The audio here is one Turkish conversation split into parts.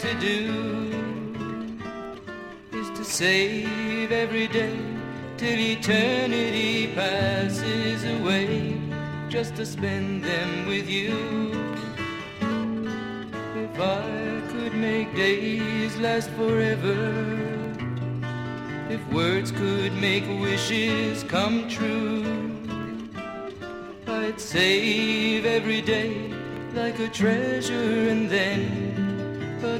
to do is to save every day till eternity passes away, just to spend them with you. If I could make days last forever, if words could make wishes come true. I'd save every day like a treasure and then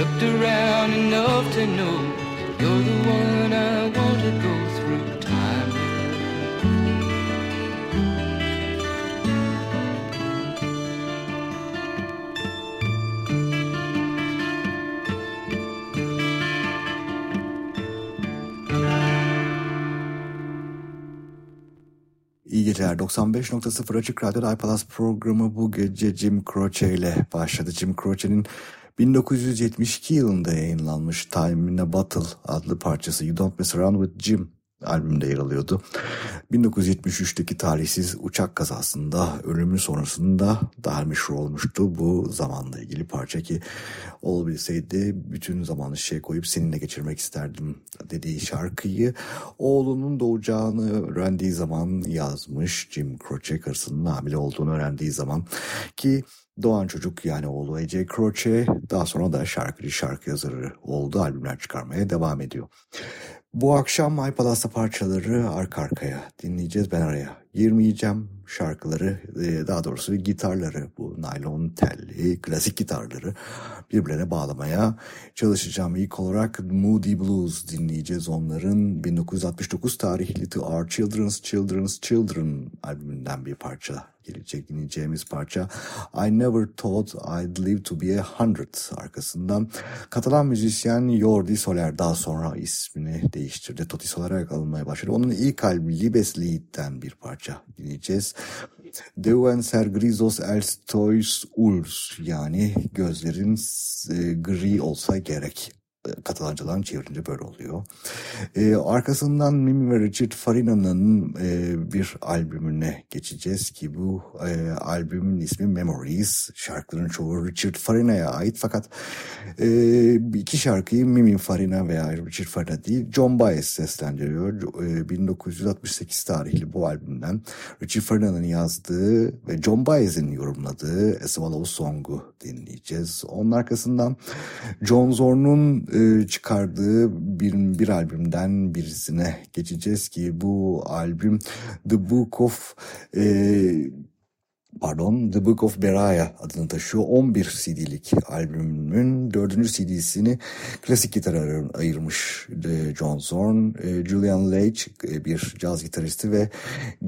Looked around enough to know you're the one I want to go through time. İyi geceler. 95.0 Açık Radyo iPalas programı bu gece Jim Croce ile başladı. Jim Croce'nin 1972 yılında yayınlanmış Time in a Bottle adlı parçası You Don't Mess Around With Jim albümde yer alıyordu. 1973'teki talihsiz uçak kazasında ölümü sonrasında daha meşhur olmuştu bu zamanla ilgili parça ki olabilseydi bütün zamanı şey koyup seninle geçirmek isterdim dediği şarkıyı oğlunun doğacağını öğrendiği zaman yazmış Jim Croce karısının hamile olduğunu öğrendiği zaman ki Doğan çocuk yani oğlu Ece Croce daha sonra da şarkıcı şarkı yazarı oldu. Albümler çıkarmaya devam ediyor. Bu akşam My Palas'ta parçaları arka arkaya dinleyeceğiz. Ben araya girmeyeceğim. Şarkıları e, daha doğrusu gitarları bu naylon telli klasik gitarları birbirine bağlamaya çalışacağım. İlk olarak Moody Blues dinleyeceğiz onların 1969 tarihli To Our Children's Children's Children albümünden bir parça gelecek dinleyeceğimiz parça I Never Thought I'd Live To Be A Hundred arkasından Katalan müzisyen Jordi Soler daha sonra ismini değiştirdi. Toti Soler'e alınmaya başladı. Onun ilk albümü Libes Lied'den bir parça dinleyeceğiz. Deuen ser grisos els tois uls yani gözlerin e, gri olsa gerek Katalancadan çevirince böyle oluyor. Ee, arkasından Mimi ve Richard Farina'nın e, bir albümüne geçeceğiz ki bu e, albümün ismi Memories. Şarkıların çoğu Richard Farina'ya ait fakat e, iki şarkıyı Mimi Farina veya Richard Farina değil John Baez seslendiriyor. E, 1968 tarihli bu albümden Richard Farina'nın yazdığı ve John Baez'in yorumladığı A Swallow Song'u dinleyeceğiz. Onun arkasından John Zorn'un e, çıkardığı bir, bir albümden birisine geçeceğiz ki bu albüm The Book of e, pardon The Book of Beraya adını taşıyor. 11 CD'lik albümün dördüncü CD'sini klasik gitara ayırmış e, John Zorn. E, Julian Leitch e, bir caz gitaristi ve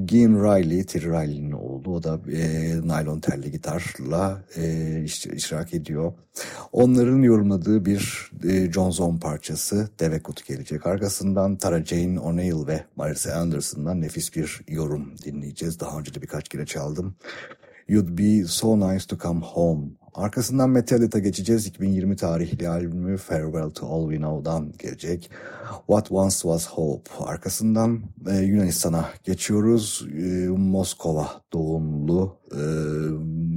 Gene Riley, Terry Riley'nin oğlu. O da e, naylon telli gitarla e, iştirak ediyor. Onların yorumladığı bir e, John Zorn parçası Devekut gelecek. Arkasından Tara Jane O'Neill ve Marissa Anderson'dan nefis bir yorum dinleyeceğiz. Daha önce de birkaç kere çaldım. You'd Be So Nice To Come Home. Arkasından Metallica geçeceğiz. 2020 tarihli albümü Farewell To All We Know'dan gelecek. What Once Was Hope. Arkasından e, Yunanistan'a geçiyoruz. E, Moskova doğumlu e,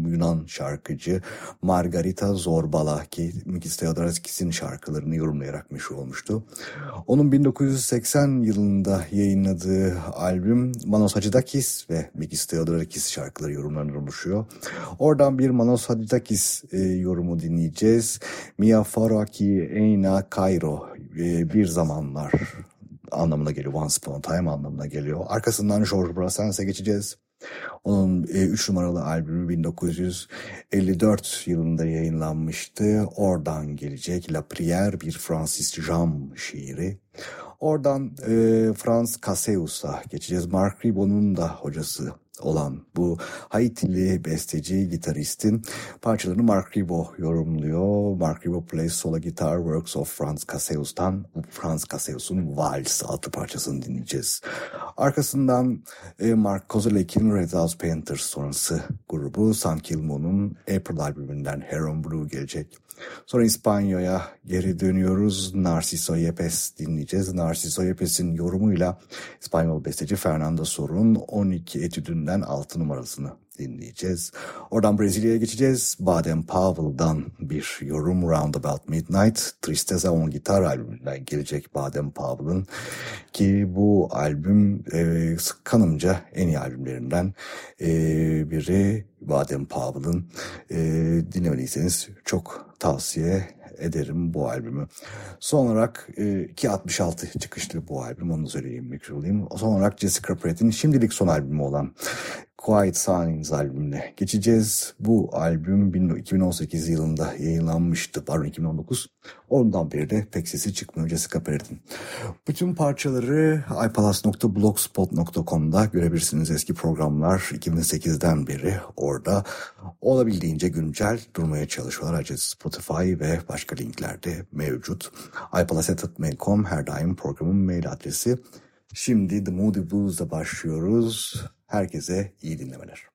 Yunan şarkıcı Margarita Zorbala ki Mikis Theodorakis'in şarkılarını yorumlayarak meşhur olmuştu. Onun 1980 yılında yayınladığı albüm Manos Hacıdakis ve Mikis Theodorakis şarkıları yorumlarından oluşuyor. Oradan bir Manos Hacıdakis e, yorumu dinleyeceğiz. Mia Faraki Eina Cairo e, bir zamanlar anlamına geliyor. Once Upon a Time anlamına geliyor. Arkasından George Brassens'e geçeceğiz. Onun 3 e, numaralı albümü 1954 yılında yayınlanmıştı. Oradan gelecek La Prière bir Francis Jam şiiri. Oradan e, Frans Caseus'a geçeceğiz. Mark Ribon'un da hocası olan bu Haitili besteci gitaristin parçalarını Mark Ribot yorumluyor. Mark Ribot plays solo guitar works of Franz Caseus'tan Franz Caseus'un Vals adlı parçasını dinleyeceğiz. Arkasından e, Mark Kozelek'in Red House Painters sonrası grubu San Kilmo'nun April albümünden Heron Blue gelecek. Sonra İspanya'ya geri dönüyoruz. Narciso Yepes dinleyeceğiz. Narciso Yepes'in yorumuyla İspanyol besteci Fernando Sorun 12 etüdünden 6 numarasını dinleyeceğiz. Oradan Brezilya'ya geçeceğiz. Baden Powell'dan bir yorum Roundabout Midnight. Tristeza on Gitar albümünden gelecek Baden Powell'ın ki bu albüm e, kanımca en iyi albümlerinden e, biri Baden Powell'ın e, dinlemediyseniz çok tavsiye ederim bu albümü. Son olarak e, 2.66 çıkışlı bu albüm onu söyleyeyim olayım. Son olarak Jessica Pratt'in şimdilik son albümü olan Quiet Signs albümüne geçeceğiz. Bu albüm 2018 yılında yayınlanmıştı. Pardon 2019. Ondan beri de pek sesi çıkmıyor Jessica Pratt'in. Bütün parçaları ipalas.blogspot.com'da görebilirsiniz. Eski programlar 2008'den beri orada olabildiğince güncel durmaya çalışıyorlar. Ayrıca Spotify ve başka linklerde mevcut. ipalas.mail.com her daim programın mail adresi. Şimdi The Moody Blues'da başlıyoruz. Herkese iyi dinlemeler.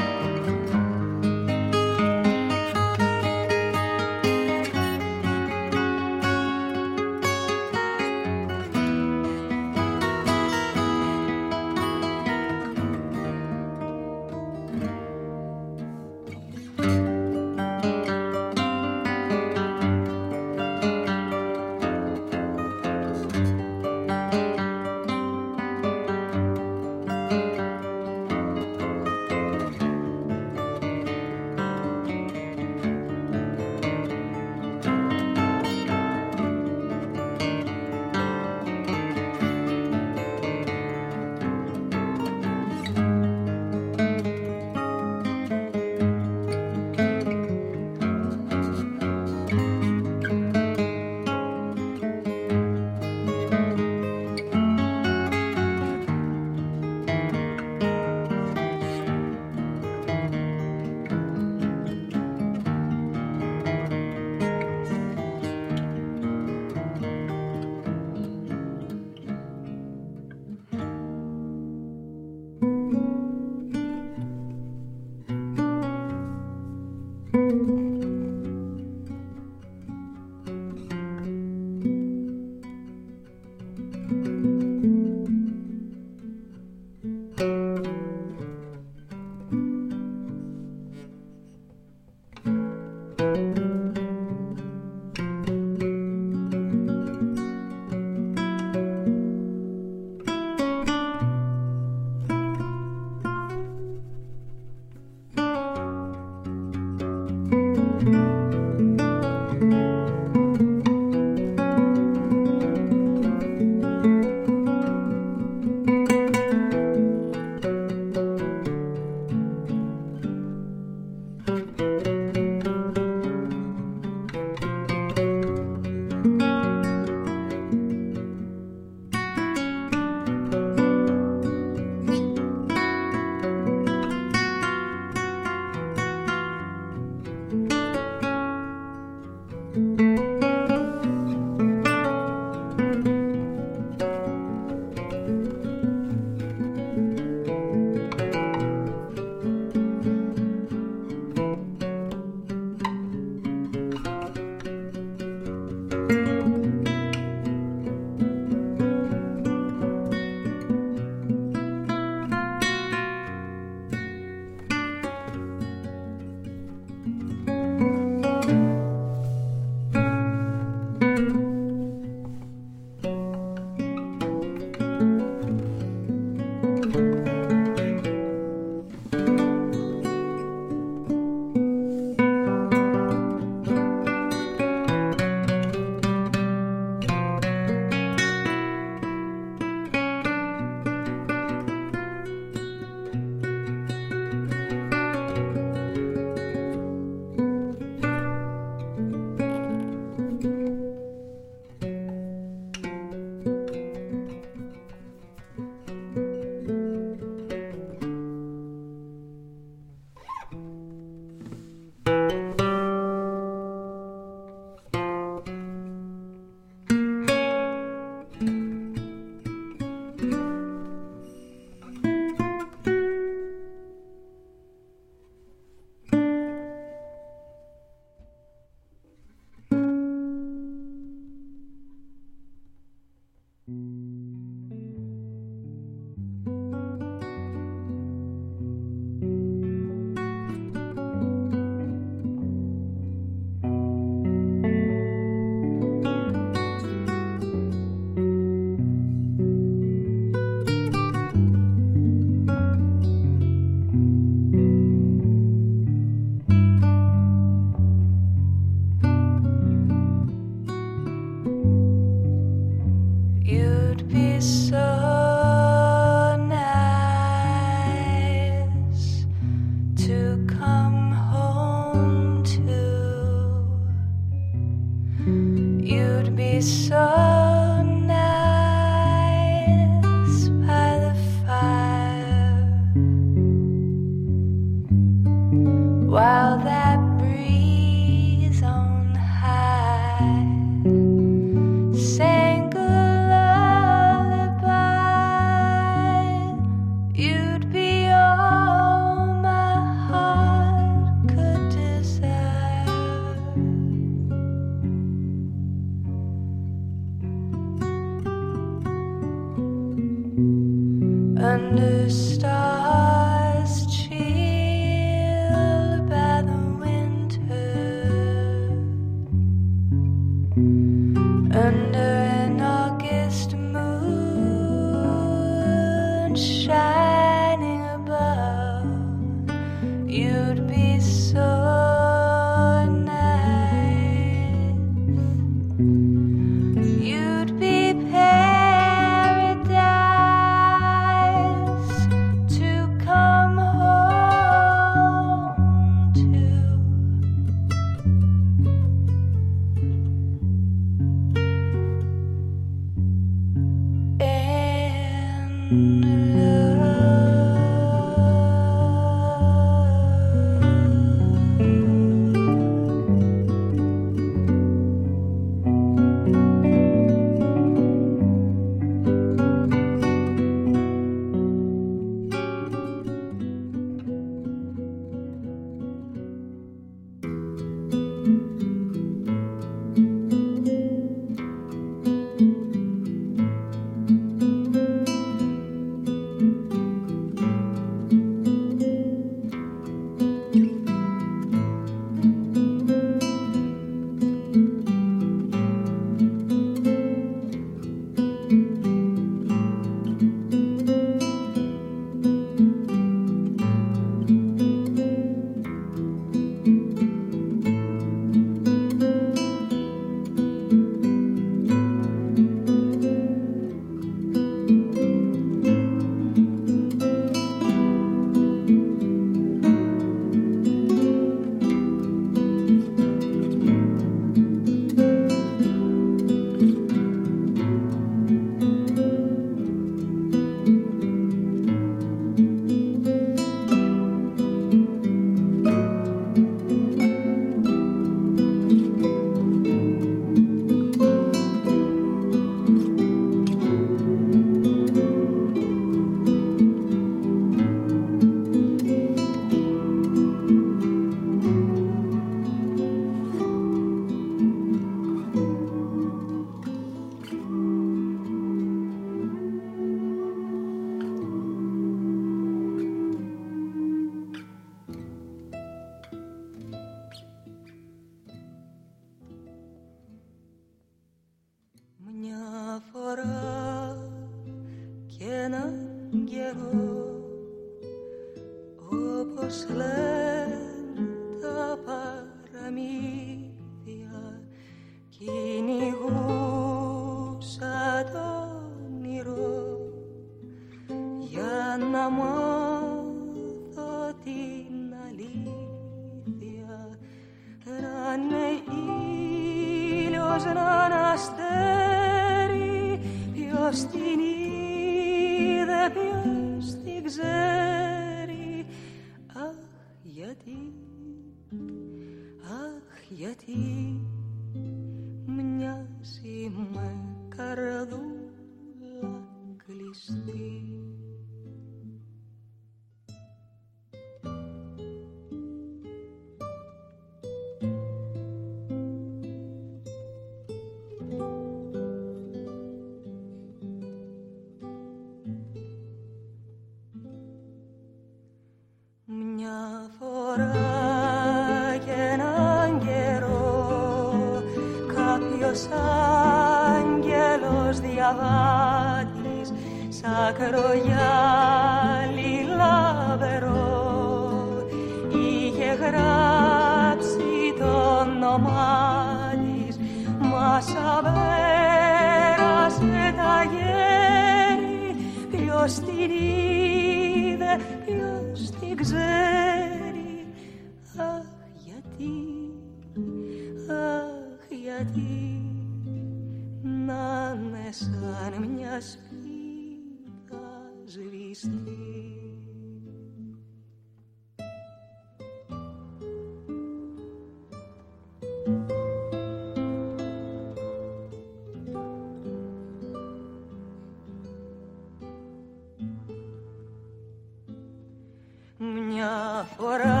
Φορά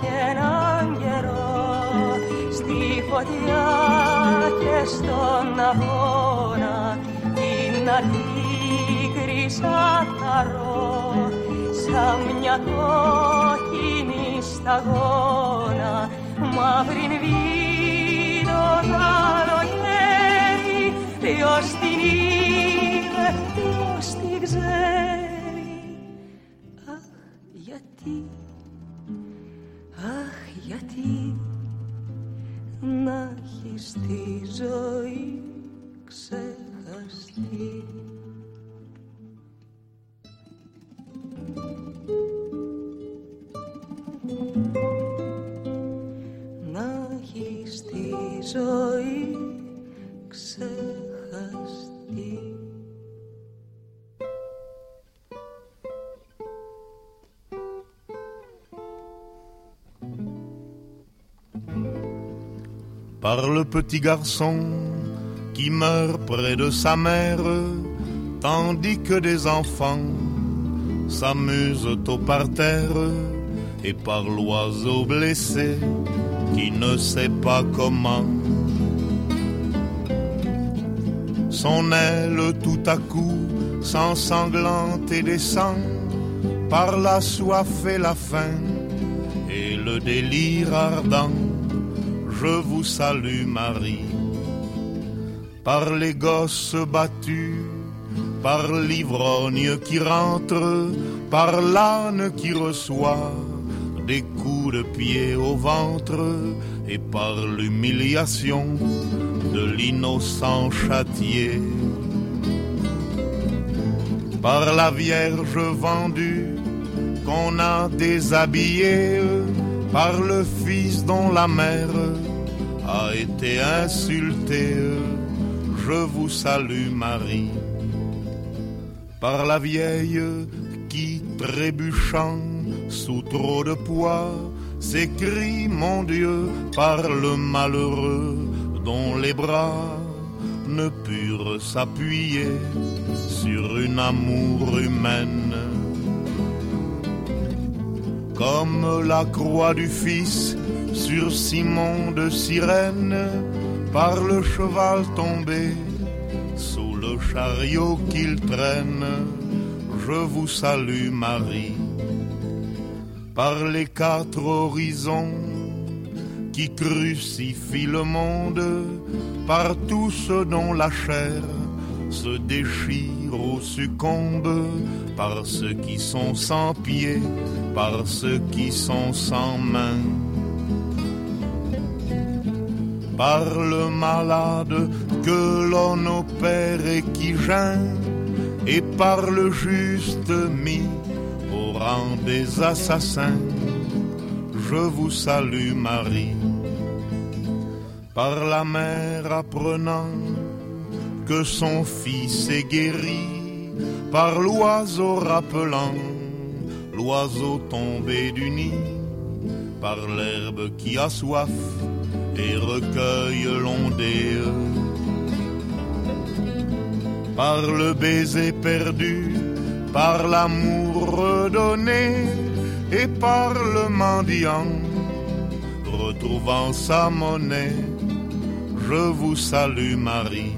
και έναν καιρό στη φωτιά και στον αγώνα την αρτή θαρώ σαν μια κόκκινη σταγόνα. Μαύρη βίδο καλοκαίρι ποιος την ζωή ξεχαστεί. Να έχεις τη ζωή le petit garçon qui meurt près de sa mère, tandis que des enfants s'amusent au parterre, et par l'oiseau blessé qui ne sait pas comment. Son aile tout à coup s'ensanglante et descend par la soif et la faim et le délire ardent je vous salue Marie. Par les gosses battus, par l'ivrogne qui rentre, par l'âne qui reçoit des coups de pied au ventre, et par l'humiliation de l'innocent châtié. Par la Vierge vendue qu'on a déshabillée, par le Fils dont la mère a été insulté, je vous salue Marie. Par la vieille qui, trébuchant sous trop de poids, s'écrie mon Dieu par le malheureux dont les bras ne purent s'appuyer sur une amour humaine. Comme la croix du Fils sur Simon de Cyrène par le cheval tombé sous le chariot qu'il traîne. Je vous salue Marie. Par les quatre horizons qui crucifient le monde, par tout ce dont la chair se déchire ou succombe, par ceux qui sont sans pieds, par ceux qui sont sans mains par le malade que l'on opère et qui gêne, et par le juste mis au rang des assassins. Je vous salue Marie, par la mère apprenant que son fils est guéri, par l'oiseau rappelant l'oiseau tombé du nid, par l'herbe qui a soif et recueille l'ondée. Par le baiser perdu, par l'amour redonné et par le mendiant, retrouvant sa monnaie, je vous salue Marie.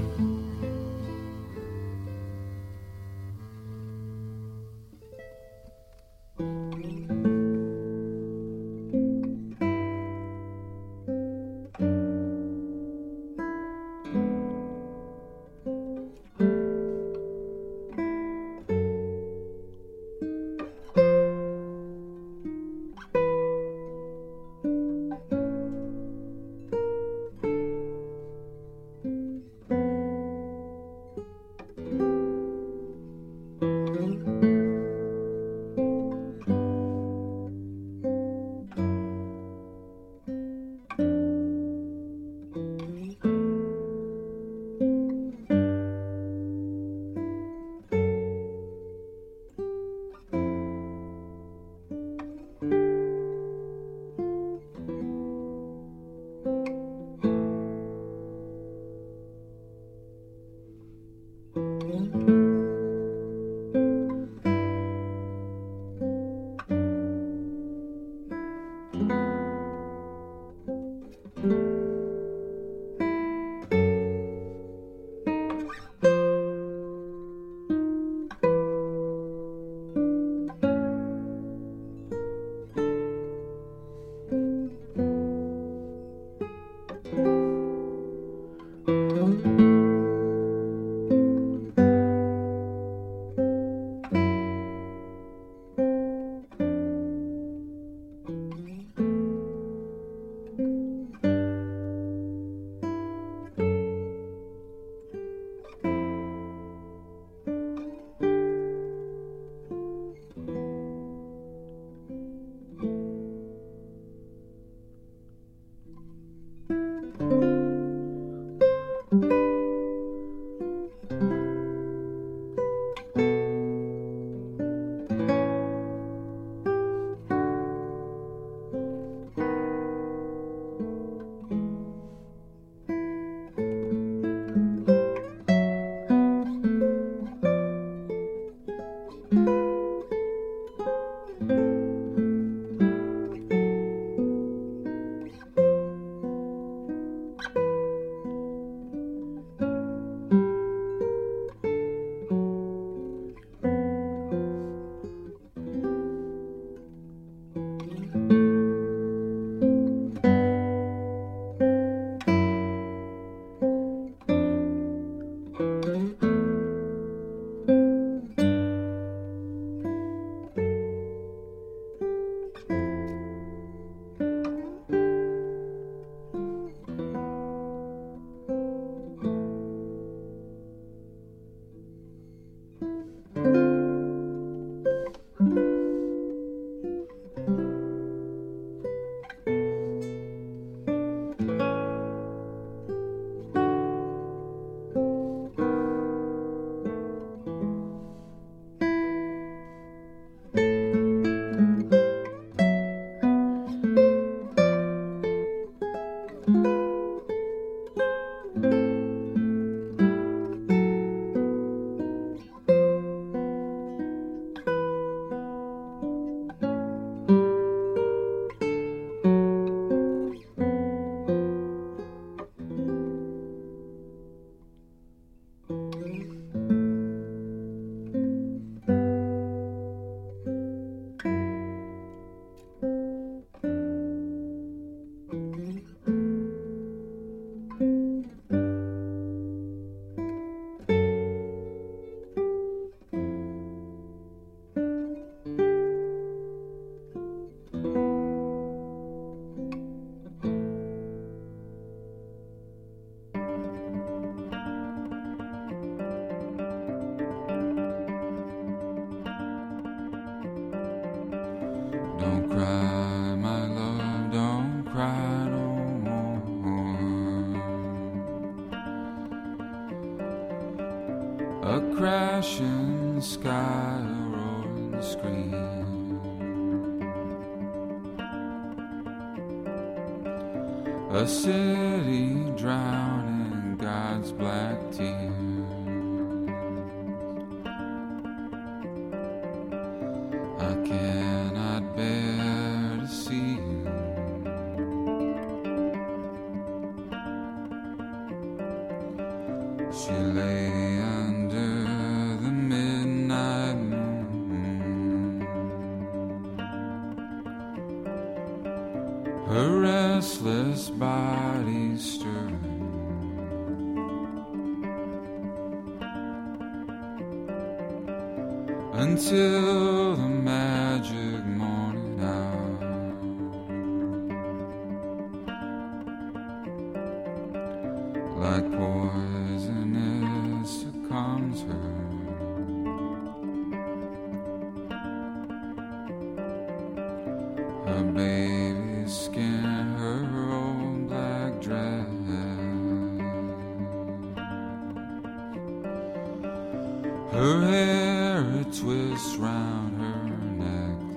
Her hair it twists round her necklace.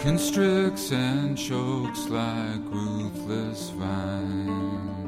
Constricts and chokes like ruthless vines.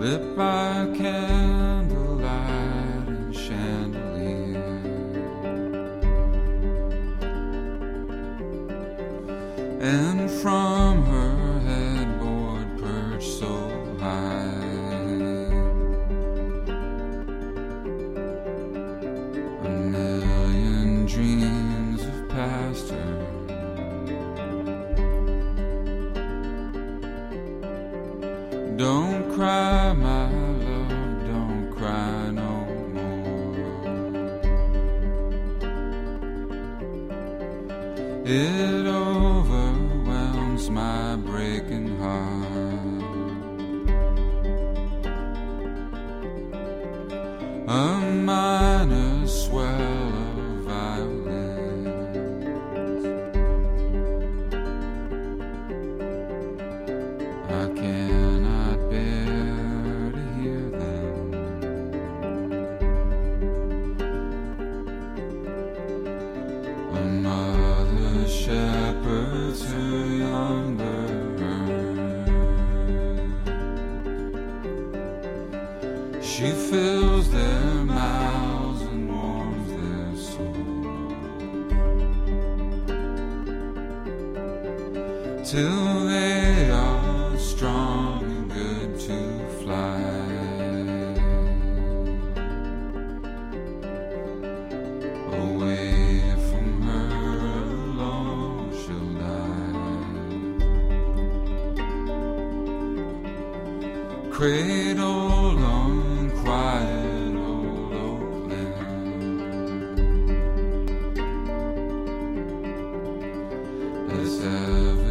slip by can. seven.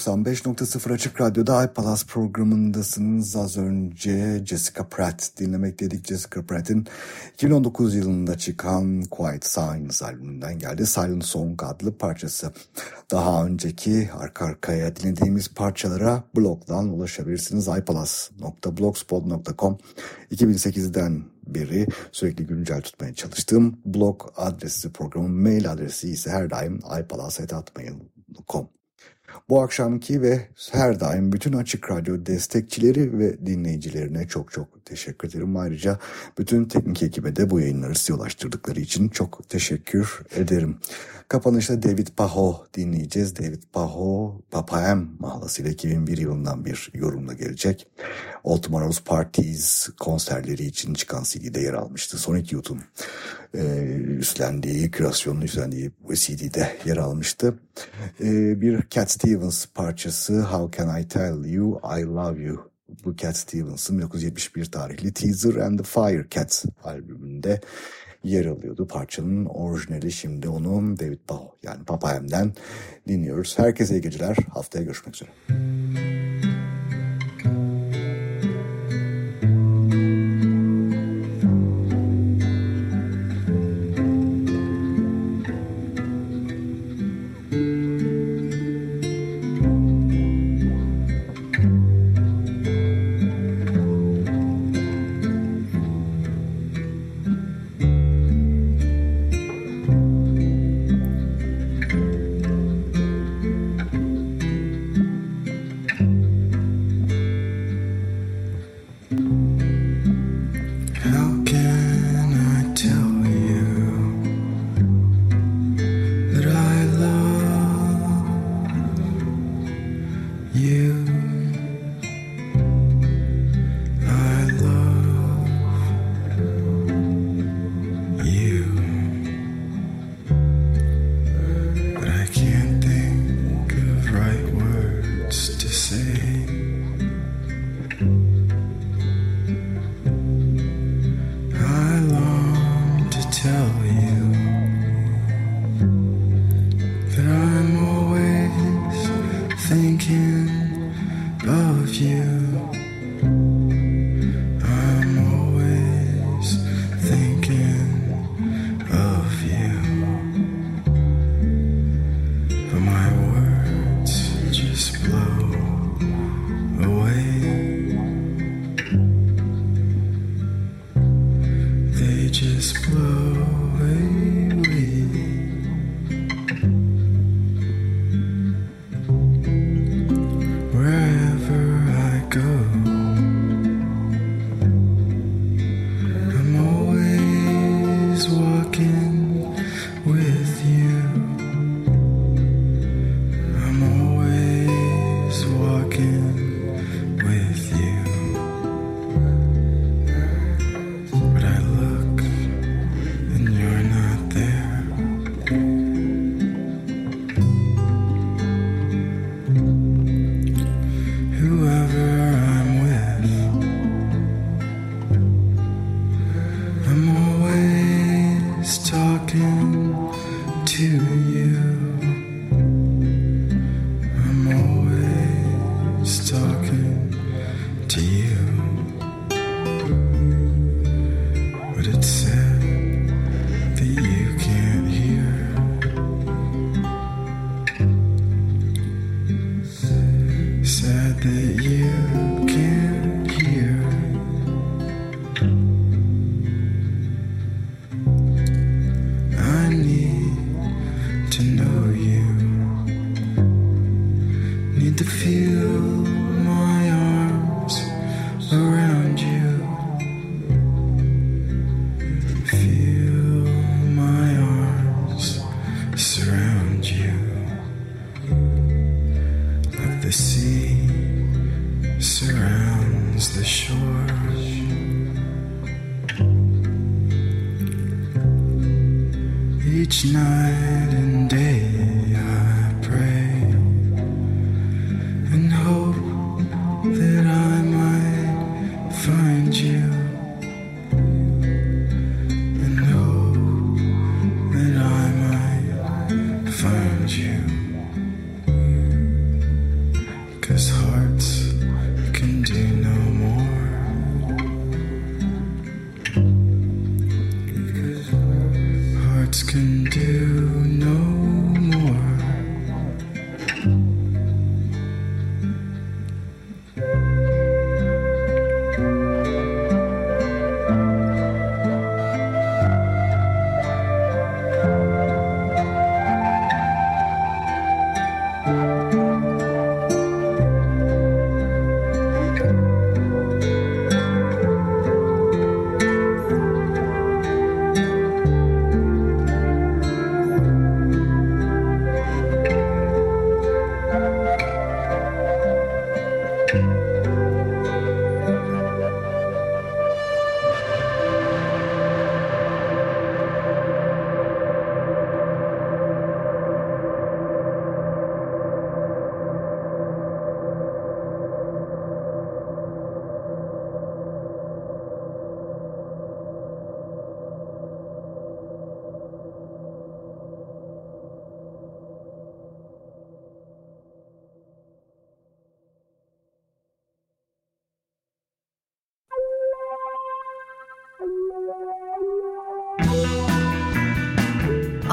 95.0 Açık Radyo'da iPalas programındasınız. Az önce Jessica Pratt dinlemek dedik. Jessica Pratt'in 2019 yılında çıkan Quiet Signs albümünden geldi. Silent Song adlı parçası. Daha önceki arka arkaya dinlediğimiz parçalara blogdan ulaşabilirsiniz. iPalas.blogspot.com 2008'den beri sürekli güncel tutmaya çalıştığım blog adresi programın mail adresi ise her daim ipalas.com. Bu akşamki ve her daim bütün Açık Radyo destekçileri ve dinleyicilerine çok çok teşekkür ederim. Ayrıca bütün teknik ekibe de bu yayınları size ulaştırdıkları için çok teşekkür ederim. Kapanışta David Paho dinleyeceğiz. David Paho, Papayem mahlasıyla 2001 yılından bir yorumla gelecek. All Tomorrow's Parties konserleri için çıkan CD'de yer almıştı. Sonic Youth'un e, üstlendiği, kürasyonunu üstlendiği CD'de yer almıştı. E, bir Cat Stevens parçası How Can I Tell You I Love You bu Cat Stevens'ın 1971 tarihli Teaser and the Fire Cat albümünde yer alıyordu. Parçanın orijinali şimdi onun David Bowie yani Papayem'den dinliyoruz. Herkese iyi geceler. Haftaya görüşmek üzere. words